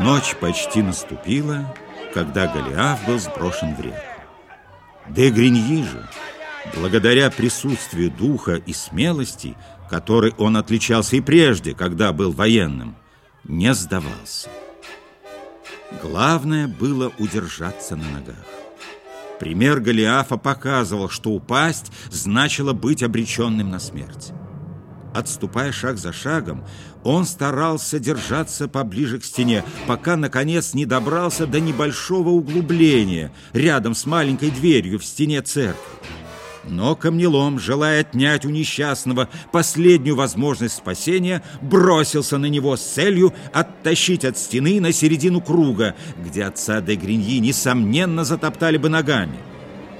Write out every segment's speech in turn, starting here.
Ночь почти наступила, когда Голиаф был сброшен в реку. Де Гриньи же, благодаря присутствию духа и смелости, которой он отличался и прежде, когда был военным, не сдавался. Главное было удержаться на ногах. Пример Голиафа показывал, что упасть значило быть обреченным на смерть. Отступая шаг за шагом, он старался держаться поближе к стене, пока, наконец, не добрался до небольшого углубления рядом с маленькой дверью в стене церкви. Но камнелом, желая отнять у несчастного последнюю возможность спасения, бросился на него с целью оттащить от стены на середину круга, где отца де Гриньи, несомненно, затоптали бы ногами.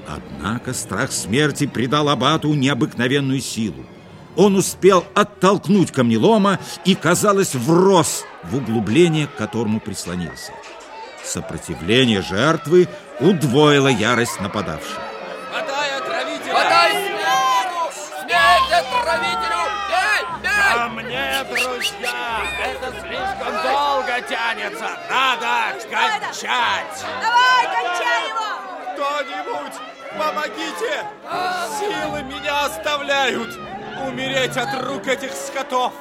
Однако страх смерти придал Абату необыкновенную силу. Он успел оттолкнуть камнелома и, казалось, врос в углубление, к которому прислонился. Сопротивление жертвы удвоило ярость нападавших. Хватай отравителя! Хватай! Смерть отравителю! Бей! Бей! Ко мне, друзья! Это слишком долго тянется! Надо кончать! Давай, кончай его! Кто-нибудь, помогите! Силы меня оставляют! Умереть от рук этих скотов!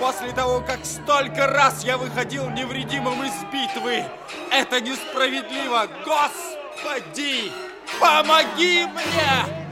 После того, как столько раз я выходил невредимым из битвы! Это несправедливо! Господи! Помоги мне!